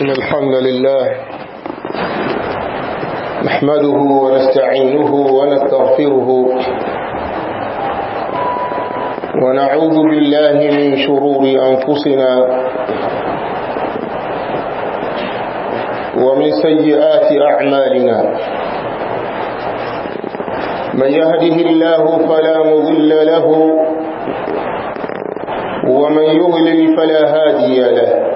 إن الحمد لله نحمده ونستعينه ونستغفره ونعوذ بالله من شرور أنفسنا ومن سيئات أعمالنا. من يهده الله فلا مضل له ومن يضلل فلا هادي له.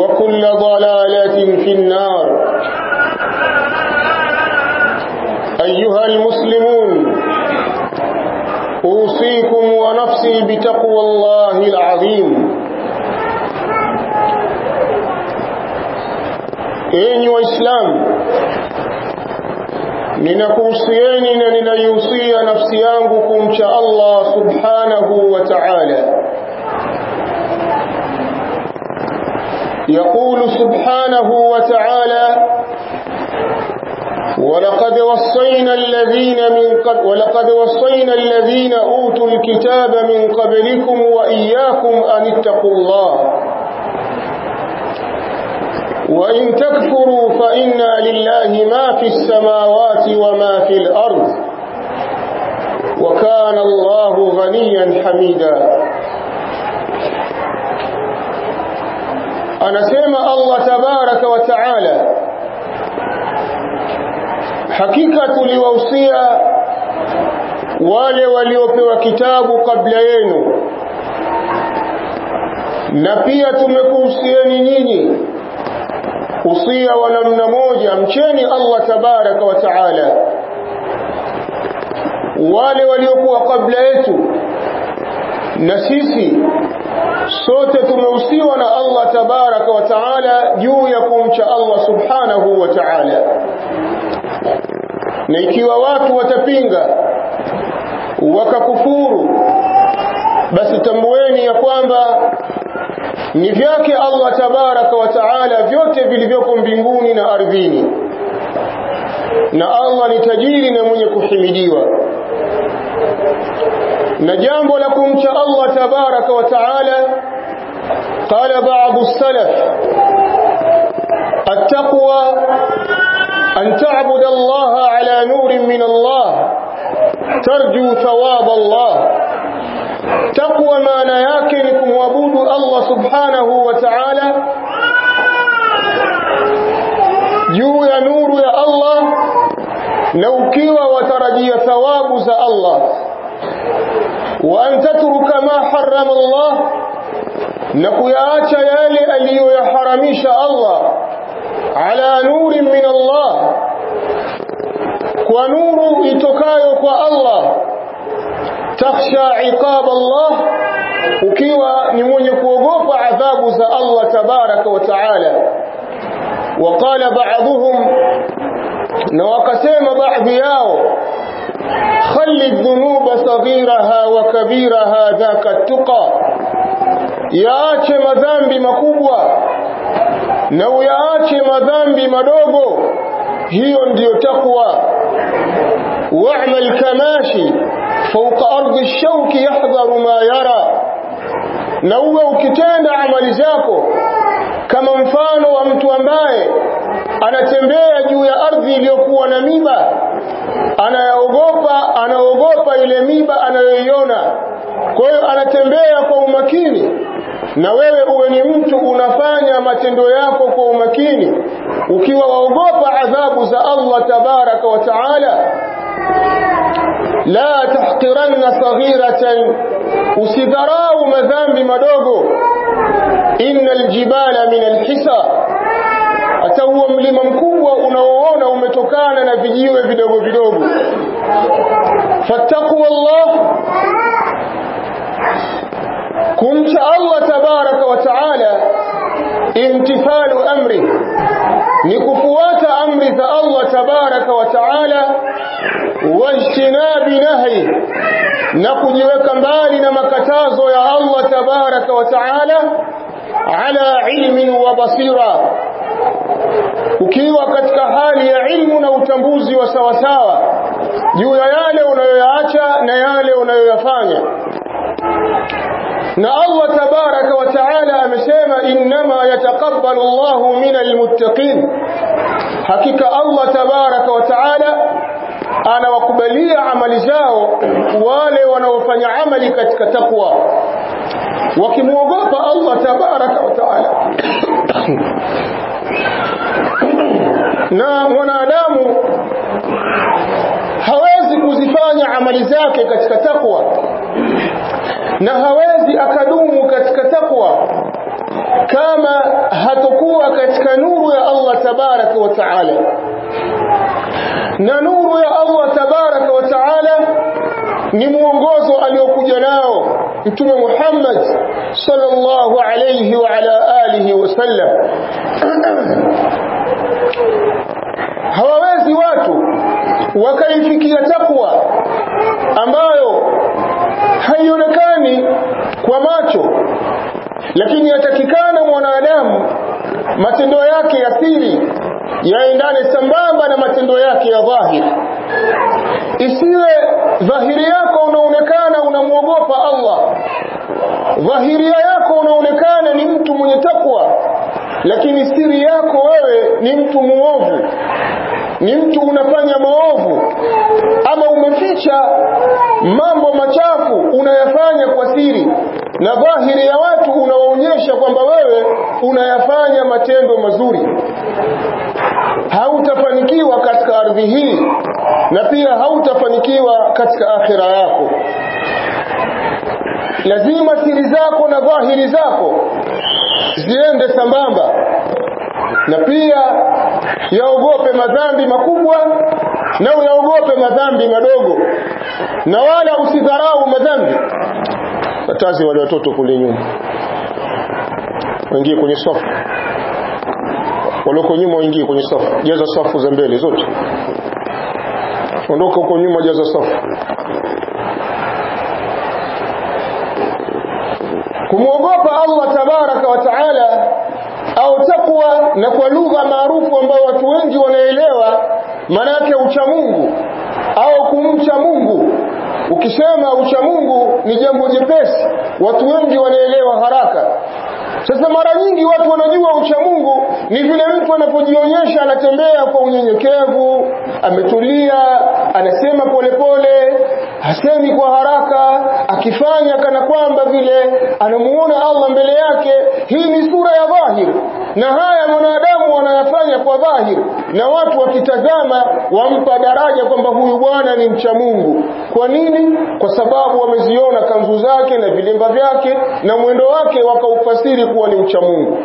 وكل ضلالة في النار. أيها المسلمون أوصيكم ونفسي بتقوى الله العظيم. إيه إن وإسلام لنكم صيانين لنيوصي نفسي أنكم شاء الله سبحانه وتعالى. يقول سبحانه وتعالى ولقد وصينا الذين من قبل ولقد وصينا الذين أوتوا الكتاب من قبلكم وإياكم أن اتقوا الله وإن تكفروا فإن لله ما في السماوات وما في الأرض وكان الله غنيا حميدا. Anasema Allah tabaraka wa taala hakika tuliwahusia wale waliopewa kitabu kabla yenu na pia tumekuhusieni nyinyi usia wa namna moja mcheni Allah tabaraka wa taala wale waliokuwa kabla yetu na sisi sote tumehusiwa na Allah tabaraka wa taala juu ya kumcha Allah subhanahu wa taala. Na ikiwa watu watapinga wakakufuru basi tambueni ya kwamba ni vyake Allah tabaraka wa taala vyote vilivyoko mbinguni na ardhini. Na Allah ni tajiri na mwenye kuhimidiwa نجامب لكم شاء الله تبارك وتعالى قال بعض السلف التقوى أن تعبد الله على نور من الله ترجو ثواب الله تقوى ما نياكنكم وبود الله سبحانه وتعالى جو نور يا الله لو كيوى وترجي ثواب الله وأن تترك ما حرم الله. نقيا تيالي أليو يحرميش الله. على نور من الله. ونور إتكايك الله. تخشى عقاب الله. وكيوا نمونيك وقوف عذاب ذا الله تبارك وتعالى. وقال بعضهم نوكسيم بعض ياو. خلي الذنوب صغيرها وكبيرها ذاك التقى. يا ياتي مذنب مكبوة نو ياتي مذنب مدوغو هي انديو تقوى. واعمل كماشي فوق أرض الشوك يحضر ما يرى. نو وكتان عمل زاكو. كما انفانو أمتو انباي أنا تنبيه جوية أرضي ليكون ميبا anayaogopa anaogopa ile miba anayoiona. Kwa hiyo anatembea kwa umakini. Na wewe uwe ni mtu unafanya matendo yako kwa umakini. Ukiwa waogopa adhabu za Allah tabaraka wa taala la tahqiranna saghiratan usidharau madhambi madogo. Innal jibala min alhisa hata huo mlima mkubwa unaoona umetokana na vijiwe vidogo vidogo fattaqu Allah kumcha Allah tabaraka wa taala imtithalu amri ni kufuata amri za Allah tabaraka wa taala wajtinabi nahi na kujiweka mbali na makatazo ya Allah tabaraka wa taala ala ilmin wa basira ukiwa katika hali ya ilmu na utambuzi wa sawasawa juu ya yale unayoyaacha na yale unayoyafanya. Na Allah tabaraka wa taala amesema innama yataqabbalu Allahu minal muttaqin. Hakika Allah tabaraka wa taala anawakubalia amali zao wale wanaofanya amali katika takwa wakimwogopa Allah tabaraka wa taala na mwanadamu hawezi kuzifanya amali zake katika takwa na hawezi akadumu katika takwa kama hatokuwa katika nuru ya Allah tabaraka wa taala na nuru ya Allah tabaraka wa taala ni mwongozo aliokuja nao mtume Muhammad sallallahu alayhi wa ala alihi wasallam hawawezi watu wakaifikia takwa ambayo haionekani kwa macho lakini yatakikana mwanadamu matendo yake ya siri yaendane sambamba na matendo yake ya dhahiri isiwe dhahiri yako unaonekana unamwogopa Allah. Dhahiria yako unaonekana ni mtu mwenye takwa lakini siri yako wewe ni mtu muovu ni mtu unafanya maovu. Ama umeficha mambo machafu unayafanya kwa siri. Na dhahiri ya watu unawaonyesha kwamba wewe unayafanya matendo mazuri. Hautafanikiwa katika ardhi hii. Na pia hautafanikiwa katika akhira yako. Lazima siri zako na dhahiri zako ziende sambamba. Na pia yaogope madhambi makubwa na uyaogope madhambi madogo. Na wala usidharau madhambi. Watazi wale watoto kule nyuma. Waingie kwenye safu. Walioko nyuma waingie kwenye safu. Jaza safu za mbele zote. Ondoka huko nyuma jaza safu kumwogopa Allah tabaraka wa taala au takwa na kwa lugha maarufu ambayo watu wengi wanaelewa maana yake ucha Mungu au kumcha Mungu. Ukisema ucha Mungu ni jambo jepesi watu wengi wanaelewa haraka. Sasa mara nyingi watu wanajua ucha Mungu ni vile mtu anapojionyesha anatembea kwa unyenyekevu ametulia anasema polepole hasemi kwa haraka akifanya kana kwamba vile anamuona Allah mbele yake. Hii ni sura ya dhahir na haya mwanadamu wanayafanya kwa dhahir na watu wakitazama wampa daraja kwamba huyu bwana ni mcha Mungu. Kwa nini? Kwa sababu wameziona kanzu zake na vilemba vyake na mwendo wake wakaufasiri kuwa ni mcha Mungu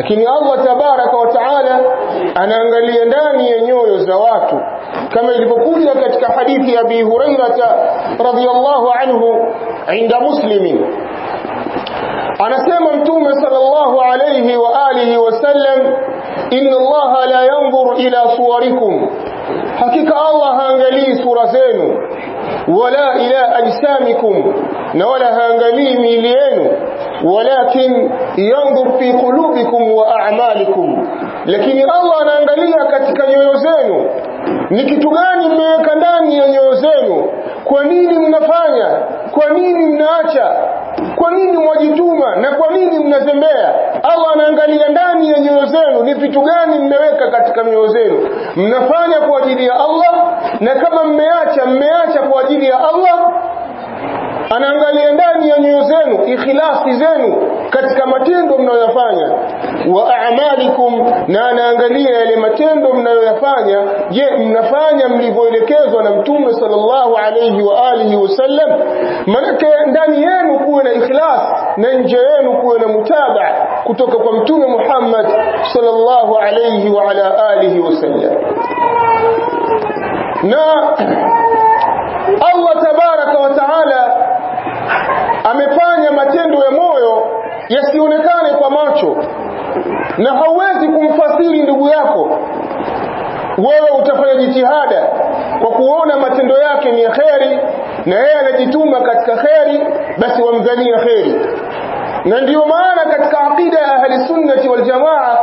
lakini Allah tabaraka wa taala anaangalia ndani ya nyoyo za watu kama ilivyokuja katika hadithi ya Abi Hurairah radhiyallahu anhu inda muslimin anasema mtume sallallahu alayhi wa alihi wasallam inna Allah la yanzuru ila suwarikum hakika Allah haangalii sura zenu wala ila ajsamikum na wala haangalii miili yenu walakin yanzur fi qulubikum wa a'malikum. Lakini Allah anaangalia katika nyoyo zenu. Ni kitu gani mmeweka ndani ya nyoyo zenu? Kwa nini mnafanya? Kwa nini mnaacha? Kwa nini mwajituma? Na kwa nini mnazembea? Allah anaangalia ndani ya nyoyo zenu. Ni vitu gani mmeweka katika nyoyo zenu? Mnafanya kwa ajili ya Allah na kama mmeacha mmeacha kwa ajili ya Allah. Anaangalia ndani ya nyoyo zenu ikhlasi zenu katika matendo mnayoyafanya. Wa a'malikum na anaangalia yale matendo mnayoyafanya. Je mnafanya mlivyoelekezwa na mtume sallallahu alayhi wa alihi wasallam manake ndani yenu kuwe na ikhlas na nje yenu kuwe na mutaba kutoka kwa mtume Muhammad sallallahu alayhi wa ala alihi wasallam na Allah tabaraka wa taala amefanya matendo ya moyo yasionekane kwa macho na hauwezi kumfasiri ndugu yako. Wewe utafanya jitihada kwa kuona matendo yake ni kheri na yeye anajituma katika kheri basi wamdhania kheri. Na ndiyo maana katika aqida ya ahli sunnati wal jamaa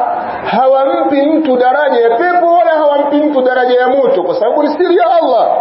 hawampi mtu daraja ya pepo hawampi mtu daraja ya moto kwa sababu ni siri ya Allah.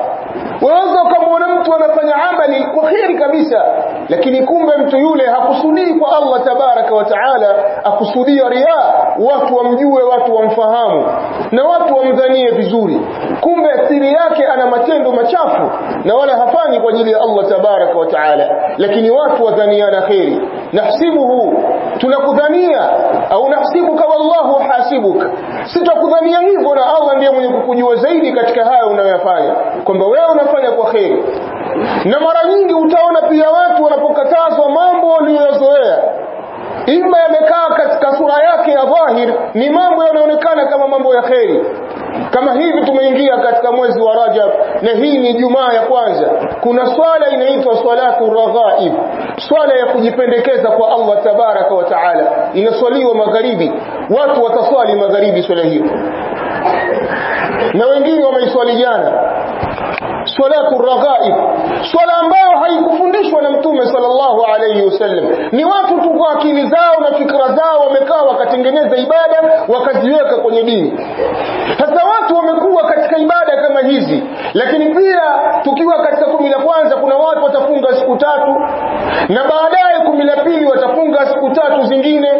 Unaweza ukamwona mtu anafanya amali kwa kheri kabisa, lakini kumbe mtu yule hakusudii kwa Allah tabaraka wa taala, akusudia ria, watu wamjue, watu wamfahamu na watu wamdhanie vizuri. Kumbe siri yake ana matendo machafu na wala hafanyi kwa ajili ya Allah tabaraka wa taala, lakini watu wadhaniana kheri. Nahsibuhu, tunakudhania au nahsibuka wallahu hasibuka, sitakudhania hivyo na Allah ndiye mwenye kukujua zaidi katika haya unayoyafanya, kwamba wewe unafanya kwa kheri. Na mara nyingi utaona pia watu wanapokatazwa mambo waliyozoea ima yamekaa katika sura yake ya dhahir, ni mambo yanaonekana kama mambo ya kheri. Kama hivi tumeingia katika mwezi wa Rajab na hii ni Jumaa ya kwanza. Kuna swala inaitwa salatu raghaib, swala ya kujipendekeza kwa Allah tabaraka wa taala, inaswaliwa magharibi. Watu wataswali magharibi swala hiyo, na wengine wameiswali jana salatu raghaib, swala ambayo haikufundishwa na Mtume sallallahu alayhi wasallam. Ni watu tu kwa akili zao na fikra zao wamekaa wakatengeneza ibada wakaziweka kwenye dini. Sasa watu wamekuwa katika ibada hizi, lakini pia tukiwa katika kumi la kwanza, kuna watu watafunga siku tatu na baadaye kumi la pili watafunga siku tatu zingine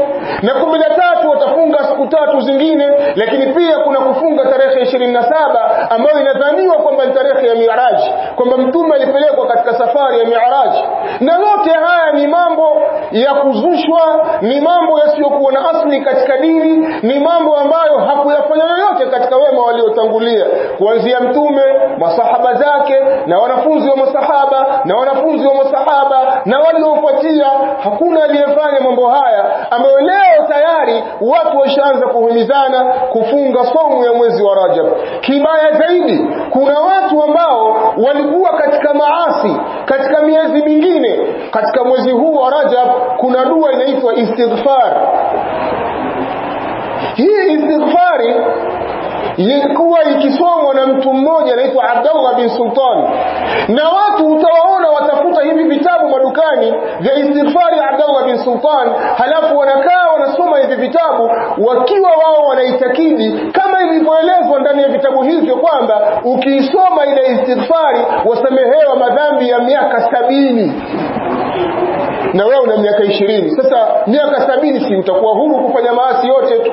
na kumi la tatu watafunga siku tatu zingine, lakini pia kuna kufunga tarehe ishirini na saba ambayo inadhaniwa kwamba ni tarehe ya miraji kwamba mtume alipelekwa katika safari ya miraji Na yote haya ni mambo ya kuzushwa, ni mambo yasiyokuwa na asli katika dini, ni mambo ambayo hakuyafanya yoyote katika wema waliotangulia, kuanzia mtume, masahaba zake na wanafunzi wa masahaba na wanafunzi wa masahaba na waliofuatia. Hakuna aliyefanya mambo haya ambayo leo tayari watu washaanza kuhimizana kufunga somu ya mwezi wa Rajab. Kibaya zaidi, kuna watu ambao walikuwa katika maasi katika miezi mingine. Katika mwezi huu wa Rajab kuna dua inaitwa istighfar. Hii istighfari ilikuwa ikisomwa na mtu mmoja anaitwa Abdullah bin Sultan, na watu utawaona watafuta hivi vitabu madukani vya istighfari Abdullah bin Sultan, halafu wanakaa wanasoma hivi vitabu wakiwa wao wanaitakidi kama ilivyoelezwa ndani ya vitabu hivyo kwamba ukiisoma ile istighfari wasamehewa madhambi ya miaka sabini na wewe una miaka ishirini. Sasa miaka sabini, si utakuwa huru kufanya maasi yote tu?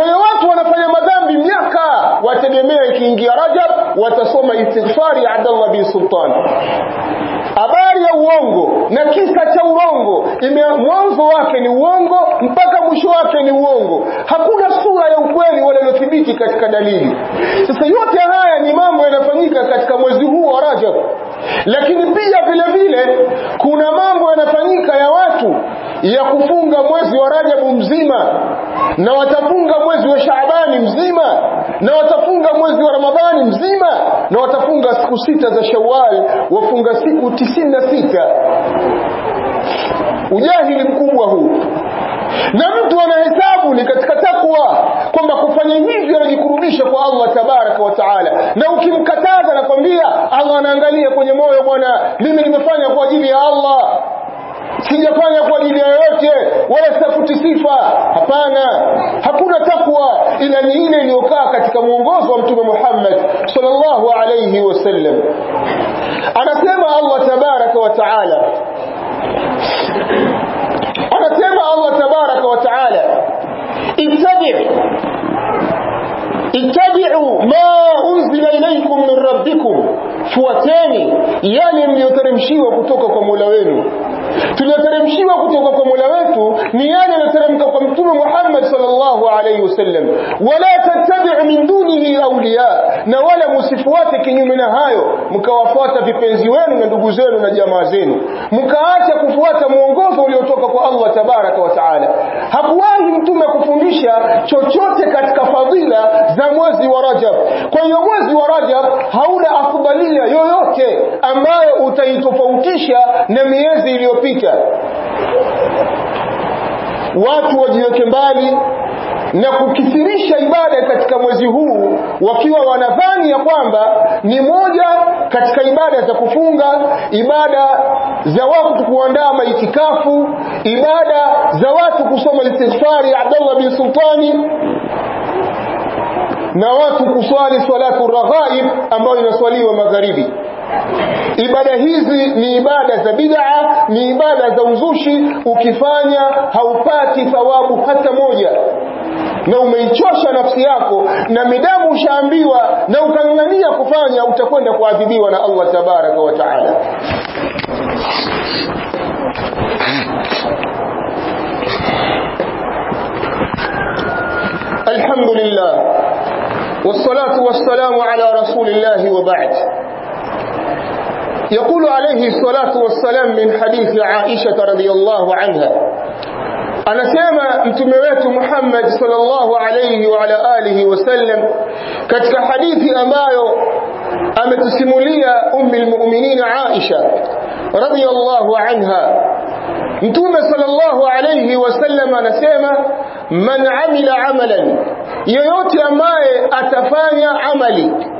Kwa hiyo watu wanafanya madhambi miaka, wategemea ikiingia Rajab watasoma istighfari ya Abdullah bin Sultan habari ya uongo na kisa cha urongo mwanzo wake ni uongo mpaka mwisho wake ni uongo. Hakuna sura ya ukweli wala iliyothibiti katika dalili. Sasa yote haya ni mambo yanafanyika katika mwezi huu wa Rajab. Lakini pia vile vile kuna mambo yanafanyika ya watu ya kufunga mwezi wa Rajabu mzima na watafunga mwezi wa Shaabani mzima na watafunga mwezi wa Ramadhani mzima na watafunga siku sita za Shawwal wafunga siku tisini na sita ujahili mkubwa huu. Na mtu anahesabu ni katika takwa kwamba kufanya hivyo anajikurubisha kwa Allah tabaraka wa taala. Na ukimkataza nakwambia Allah anaangalia kwenye moyo bwana mimi nimefanya kwa ajili ya Allah sijafanya kwa ajili ya yoyote wala sitafuti sifa hapana hakuna takwa ila ni ile iliyokaa katika mwongozo wa mtume Muhammad sallallahu alayhi wasallam anasema Allah tabaraka wa taala anasema Allah tabaraka wa taala ittabi' ittabi'u ma unzila ilaykum min rabbikum fuateni yale mliyoteremshiwa kutoka kwa Mola wenu tulioteremshiwa kutoka kwa Mola wetu ni yale yanateremka kwa Mtume Muhammad sallallahu alaihi wasallam. Wala tattabi'u min dunihi awliya. Na wala musifuate kinyume na hayo. Mkawafuata vipenzi wenu na ndugu zenu na jamaa zenu. Mkaacha kufuata mwongozo uliotoka kwa Allah tabaraka wa taala. Hakuwahi mtume kufundisha chochote katika fadhila za mwezi wa Rajab. Kwa hiyo mwezi wa Rajab hauna afdalia yoyote ambayo utaitofautisha na miezi iliyopita watu wajiweke mbali na kukithirisha ibada katika mwezi huu wakiwa wanadhani ya kwamba ni moja katika ibada za kufunga ibada za watu kuandaa maitikafu ibada za watu kusoma istighfari Abdullah bin Sultani na watu kuswali salatu raghaib ambayo inaswaliwa magharibi Ibada hizi ni ibada za bid'a, ni ibada za uzushi. Ukifanya haupati thawabu hata moja, na umeichosha nafsi yako, na midamu ushaambiwa, na ukang'ang'ania kufanya, utakwenda kuadhibiwa na Allah tabaraka wa taala. Alhamdulillah wassalatu wassalamu ala rasulillahi wa ba'd يقول عليه الصلاة والسلام من حديث عائشة رضي الله عنها. أنا سيما امتميوات محمد صلى الله عليه وعلى آله وسلم كتك حديث أمايو أما تسمولي أم المؤمنين عائشة رضي الله عنها. انتوما صلى الله عليه وسلم نسيما من عمل عملا. يوتي أماي أتفاني عملي.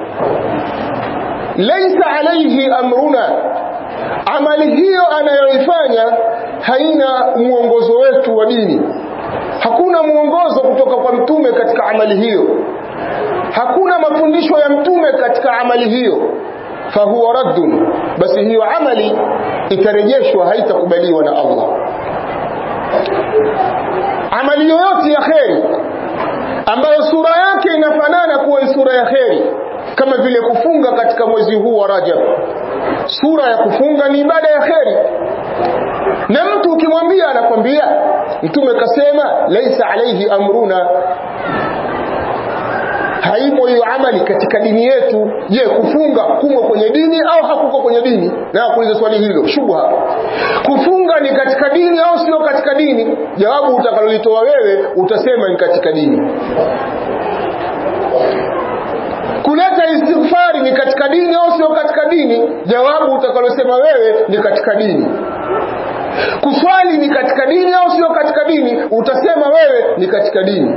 Laysa alaihi amruna. Amali hiyo anayoifanya haina mwongozo wetu wa dini. Hakuna mwongozo kutoka kwa mtume katika amali hiyo. Hakuna mafundisho ya mtume katika amali hiyo. Fahuwa raddun. Basi hiyo amali itarejeshwa haitakubaliwa na Allah. Amali yoyote ya kheri ambayo sura yake inafanana kuwa sura ya kheri kama vile kufunga katika mwezi huu wa Rajab. Sura ya kufunga ni ibada ya kheri. Na mtu ukimwambia anakwambia mtume kasema laisa alaihi amruna. Haipo hiyo amali katika dini yetu. Je kufunga kumo kwenye dini au hakuko kwenye dini? Na kuuliza swali hilo shubha. Kufunga ni katika dini au sio katika dini? Jawabu utakalolitoa wewe utasema ni katika dini kuleta istighfari ni katika dini au sio katika dini? Jawabu utakalosema wewe ni katika dini. Kuswali ni katika dini au sio katika dini? Utasema wewe ni katika dini.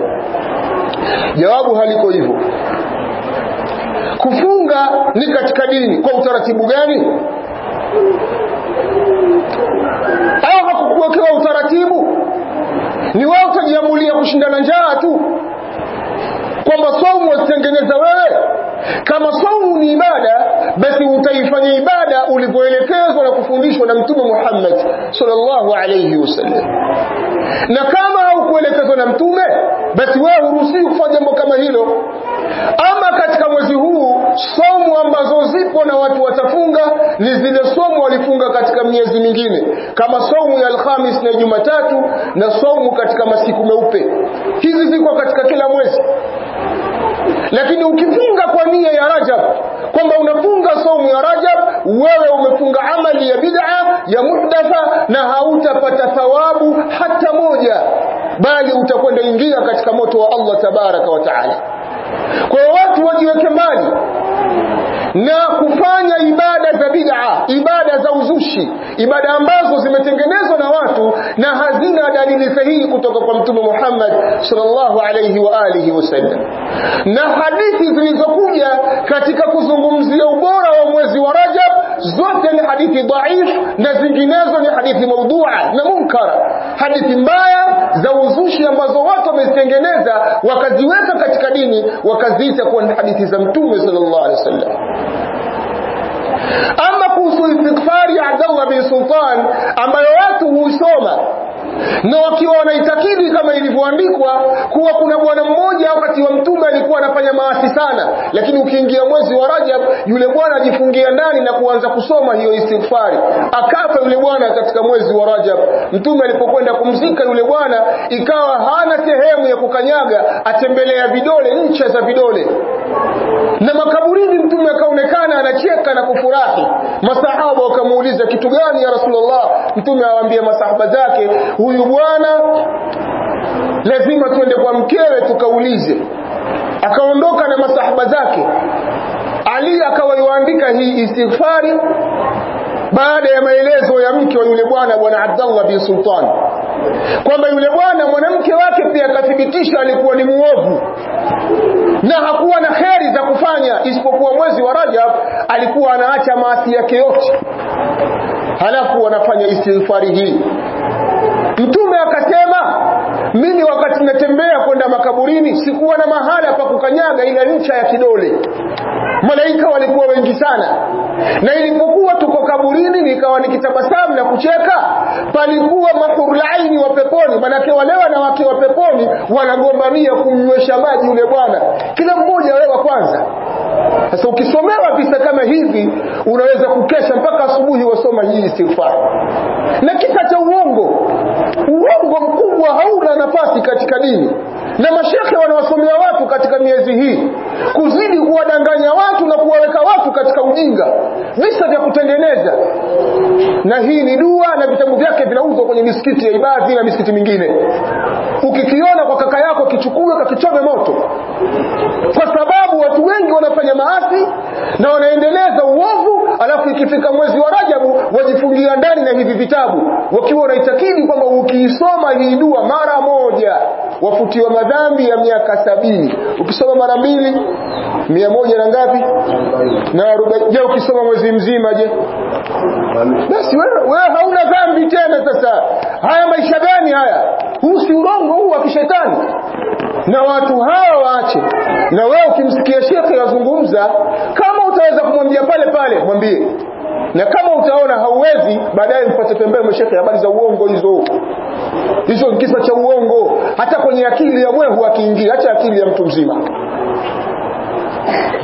Jawabu haliko hivyo. Kufunga ni katika dini. Kwa utaratibu gani? Au hakukuwekewa utaratibu? Ni wewe utajiamulia kushindana njaa tu kwamba saumu wazitengeneza wewe. Kama saumu ni ibada basi utaifanya ibada ulivyoelekezwa na kufundishwa na mtume Muhammad sallallahu alayhi wasallam. Na kama haukuelekezwa na mtume basi wewe huruhusiwi kufanya jambo kama hilo. Ama katika mwezi huu somu ambazo zipo na watu watafunga ni zile somo walifunga katika miezi mingine. Kama somu ya alhamis na jumatatu na somu katika masiku meupe. Hizi ziko katika kila mwezi lakini ukifunga kwa nia ya rajab kwamba unafunga somu ya rajab wewe umefunga amali ya bid'a ya muhdatha na hautapata thawabu hata moja bali utakwenda ingia katika moto wa Allah tabaraka wa taala. Kwa watu wajiweke mbali na kufanya ibada za bid'a ibada za uzushi ibada ambazo zimetengenezwa na watu na hazina dalili sahihi kutoka kwa mtume Muhammad sallallahu alayhi wa alihi wasallam na hadithi zilizokuja katika kuzungumzia ubora wa mwezi wa Rajab zote ni hadithi dhaif na zinginezo ni hadithi maudhua na munkara hadithi mbaya za uzushi ambazo watu wamezitengeneza wakaziweka katika dini wakaziita kuwa ni hadithi za mtume sallallahu alaihi wasallam ama kuhusu istighfari ya Abdallah bin Sultan ambayo watu huisoma. Na wakiwa wanaitakidi kama ilivyoandikwa kuwa kuna bwana mmoja wakati wa mtume alikuwa anafanya maasi sana. Lakini ukiingia mwezi wa Rajab yule bwana ajifungia ndani na kuanza kusoma hiyo istighfari. Akafa yule bwana katika mwezi wa Rajab. Mtume alipokwenda kumzika yule bwana ikawa hana sehemu ya kukanyaga atembelea vidole ncha za vidole na makaburini mtume akaonekana anacheka na kufurahi. Masahaba wakamuuliza kitu gani ya rasulullah? Mtume awaambia masahaba zake huyu bwana lazima tuende kwa mkewe tukaulize. Akaondoka na masahaba zake. Ali akawaiandika hii istighfari baada ya maelezo ya mke wa yule bwana bwana abdallah bin Sultan. Kwamba yule bwana mwanamke wake pia akathibitisha alikuwa ni muovu na hakuwa na heri za kufanya isipokuwa mwezi wa Rajab alikuwa anaacha maasi yake yote. Halafu anafanya istighfari hii. Mtume akasema mimi wakati natembea kwenda makaburini sikuwa na mahala pa kukanyaga ila ncha ya kidole malaika walikuwa wengi sana. Na ilipokuwa tuko kaburini nikawa nikitabasamu na kucheka palikuwa mahurlaini wa peponi. Manake wale wanawake wa peponi wanagombania kumnywesha maji yule bwana. Kila mmoja wewe wa kwanza. Sasa ukisomewa visa kama hivi unaweza kukesha mpaka asubuhi wasoma hii istighfar. Na kisa cha uongo uongo mkubwa hauna nafasi katika dini na mashekhe wanawasomea watu katika miezi hii kuzidi kuwadanganya watu na kuwaweka watu katika ujinga visa vya kutengeneza. Na hii ni dua na vitabu vyake vinauzwa kwenye misikiti ya ibadhi na misikiti mingine. Ukikiona kwa kaka yako kichukue kakichome moto. Kwa sababu watu wengi wanafanya maasi na wanaendeleza uovu alafu ikifika mwezi wa rajabu wajifungia ndani na hivi vitabu wakiwa wanaitakidi kwamba ukiisoma hii dua mara moja wafutiwa madhambi ya miaka sabini. Ukisoma mara mbili mia moja na ngapi? Na je ukisoma mwezi mzima je? Basi wewe wewe hauna dhambi tena sasa. Haya maisha gani haya? Huu si urongo huu wa kishetani. Na watu hawa waache. Na wewe ukimsikia shekhe yazungumza kama utaweza kumwambia pale pale mwambie na kama utaona hauwezi baadaye mpate pembeni mshekhe habari za uongo hizo. Hizo kisa cha uongo. Hata kwenye akili ya mwehu akiingia hata akili ya mtu mzima.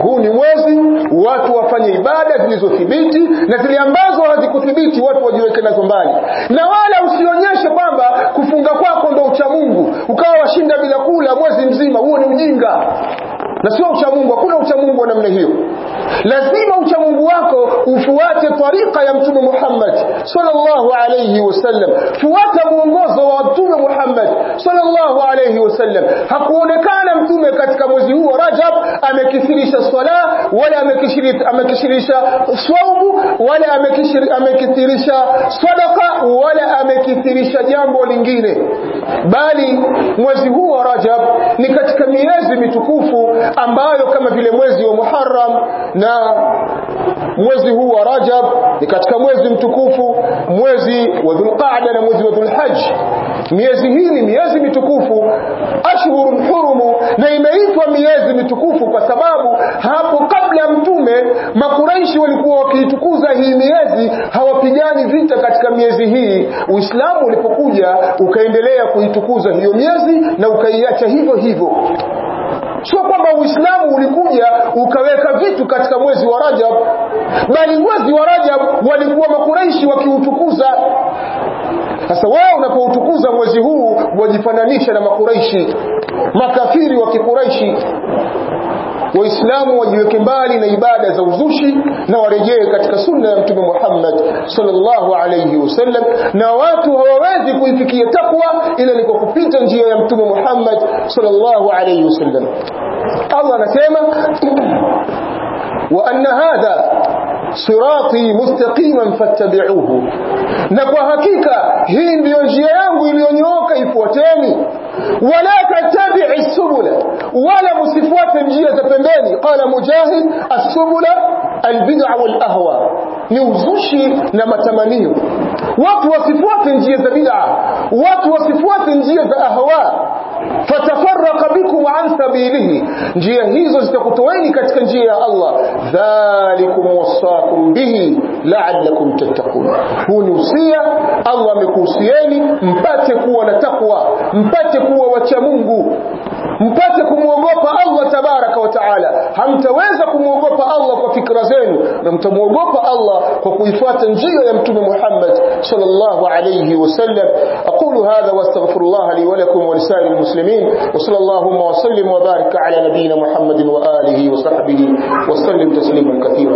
Huu ni mwezi watu wafanye ibada zilizothibiti na zile ambazo hazikuthibiti watu wajiweke nazo mbali. Na wala usionyeshe kwamba kufunga kwako ndo ucha Mungu ukawa washinda bila kula mwezi mzima huo ni ujinga na sio uchamungu hakuna uchamungu wa namna hiyo lazima uchamungu wako ufuate tarika ya mtume Muhammad sallallahu alayhi wasallam fuata muongozo wa mtume Muhammad sallallahu alayhi wasallam hakuonekana mtume katika mwezi huu wa Rajab amekithirisha swala wala amekithirisha swaumu wala amekithirisha sadaqa wala amekithirisha jambo lingine bali mwezi huu wa Rajab ni katika miezi mitukufu ambayo kama vile mwezi wa Muharram na mwezi huu wa Rajab ni katika mwezi mtukufu mwezi wa Dhulqa'da na mwezi wa Dhulhajj. Miezi hii ni miezi mitukufu ashhurun hurumu na imeitwa miezi mitukufu kwa sababu hapo kabla mtume makuraishi walikuwa wakiitukuza hii miezi hawapigani vita katika miezi hii. Uislamu ulipokuja ukaendelea kuitukuza hiyo miezi na ukaiacha hivyo hivyo sio kwamba uislamu ulikuja ukaweka vitu katika mwezi wa rajab bali mwezi wa rajab walikuwa makuraishi wakiutukuza. Sasa wewe unapoutukuza mwezi huu wajifananisha na makuraishi makafiri wa kikuraishi waislamu wajiweke mbali na ibada za uzushi na warejee katika sunna ya mtume Muhammad sallallahu alayhi wasallam na watu hawawezi kuifikia takwa ila ni kwa kupita njia ya mtume Muhammad sallallahu alayhi wasallam Allah anasema wa anna hadha صراطي مستقيما فاتبعوه. نكو حقيقة هي ديو جيانغو ilionyoka ifuateni ولا تتبع السبل ولا مصفوات نجية تبندني قال مجاهد السبل البدع والأهوى. نوزوشي نما تمانيو وات وصفوات نجية بدع وات وصفوات نجية أهوى. Fatafarraqa bikum an sabilihi. Njia hizo zitakutoeni katika njia ya Allah. Dhalikum wasakum bihi la'allakum tattaqun. Huu ni usia. Allah amekuhusieni mpate kuwa na takwa mpate kuwa wacha Mungu mpate kumwogopa Allah tabaraka wa taala hamtaweza kumwogopa Allah kwa fikra zenu na mtamwogopa Allah kwa kuifuata njia ya mtume Muhammad sallallahu alayhi wasallam aqulu hadha wastaghfirullah li wa lakum wa lisa'il muslimin wa sallallahu wa sallim wa barik ala nabiyyina Muhammadin wa alihi wa sahbihi wa sallim tasliman kathira